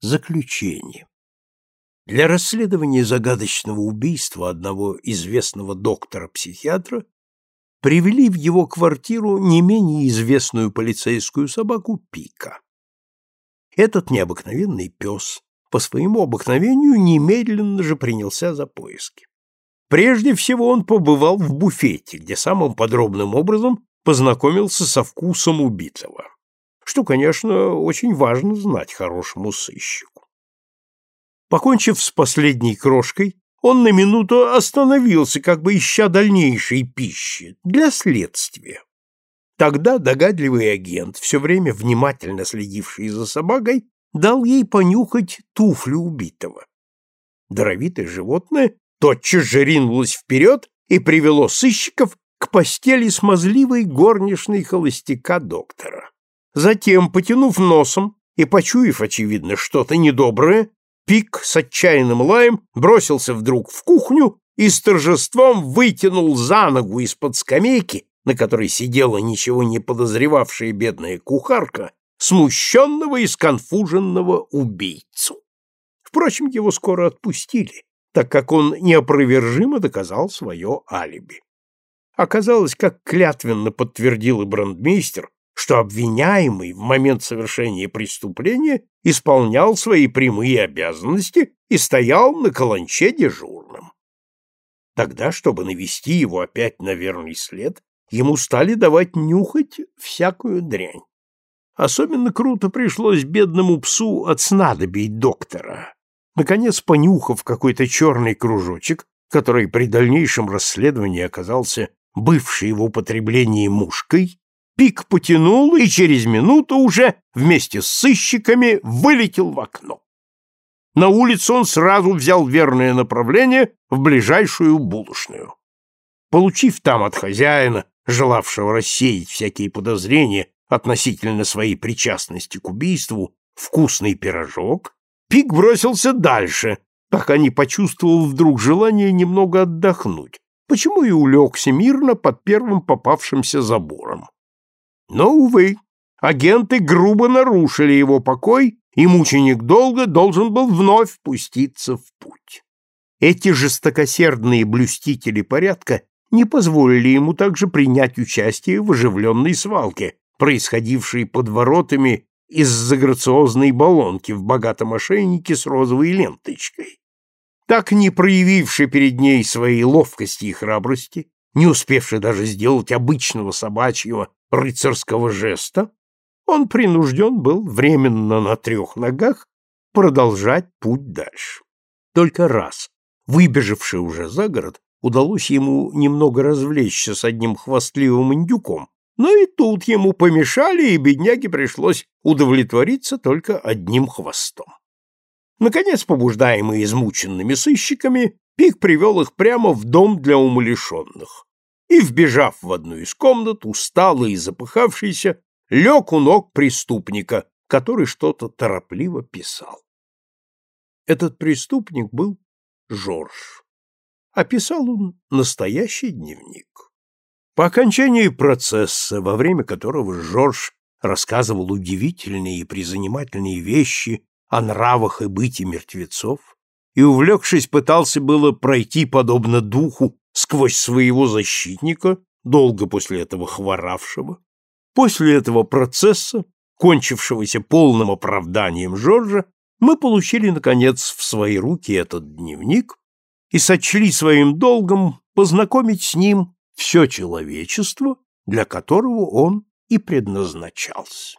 Заключение. Для расследования загадочного убийства одного известного доктора-психиатра привели в его квартиру не менее известную полицейскую собаку Пика. Этот необыкновенный пес по своему обыкновению немедленно же принялся за поиски. Прежде всего он побывал в буфете, где самым подробным образом познакомился со вкусом убитого что, конечно, очень важно знать хорошему сыщику. Покончив с последней крошкой, он на минуту остановился, как бы ища дальнейшей пищи для следствия. Тогда догадливый агент, все время внимательно следивший за собакой, дал ей понюхать туфлю убитого. Доровитое животное тотчас же ринулось вперед и привело сыщиков к постели смазливой горничной холостяка доктора. Затем, потянув носом и почуяв, очевидно, что-то недоброе, Пик с отчаянным лаем бросился вдруг в кухню и с торжеством вытянул за ногу из-под скамейки, на которой сидела ничего не подозревавшая бедная кухарка, смущенного и сконфуженного убийцу. Впрочем, его скоро отпустили, так как он неопровержимо доказал свое алиби. Оказалось, как клятвенно подтвердил и брандмейстер, что обвиняемый в момент совершения преступления исполнял свои прямые обязанности и стоял на каланче дежурным. Тогда, чтобы навести его опять на верный след, ему стали давать нюхать всякую дрянь. Особенно круто пришлось бедному псу от снадобий доктора. Наконец, понюхав какой-то черный кружочек, который при дальнейшем расследовании оказался бывшей в употреблении мушкой, Пик потянул и через минуту уже вместе с сыщиками вылетел в окно. На улицу он сразу взял верное направление в ближайшую булочную. Получив там от хозяина, желавшего рассеять всякие подозрения относительно своей причастности к убийству, вкусный пирожок, Пик бросился дальше, пока не почувствовал вдруг желание немного отдохнуть, почему и улегся мирно под первым попавшимся забором. Но, увы, агенты грубо нарушили его покой, и мученик долго должен был вновь пуститься в путь. Эти жестокосердные блюстители порядка не позволили ему также принять участие в оживленной свалке, происходившей под воротами из-за грациозной баллонки в богатом ошейнике с розовой ленточкой. Так не проявивший перед ней своей ловкости и храбрости, не успевший даже сделать обычного собачьего рыцарского жеста, он принужден был временно на трех ногах продолжать путь дальше. Только раз, выбежавший уже за город, удалось ему немного развлечься с одним хвастливым индюком, но и тут ему помешали, и бедняге пришлось удовлетвориться только одним хвостом. Наконец, побуждаемый измученными сыщиками, Пик привел их прямо в дом для умалишенных и, вбежав в одну из комнат, усталый и запыхавшийся, лег у ног преступника, который что-то торопливо писал. Этот преступник был Жорж. Описал а он настоящий дневник. По окончании процесса, во время которого Жорж рассказывал удивительные и призанимательные вещи о нравах и бытии мертвецов, и, увлекшись, пытался было пройти, подобно духу, сквозь своего защитника, долго после этого хворавшего, после этого процесса, кончившегося полным оправданием Жоржа, мы получили, наконец, в свои руки этот дневник и сочли своим долгом познакомить с ним все человечество, для которого он и предназначался.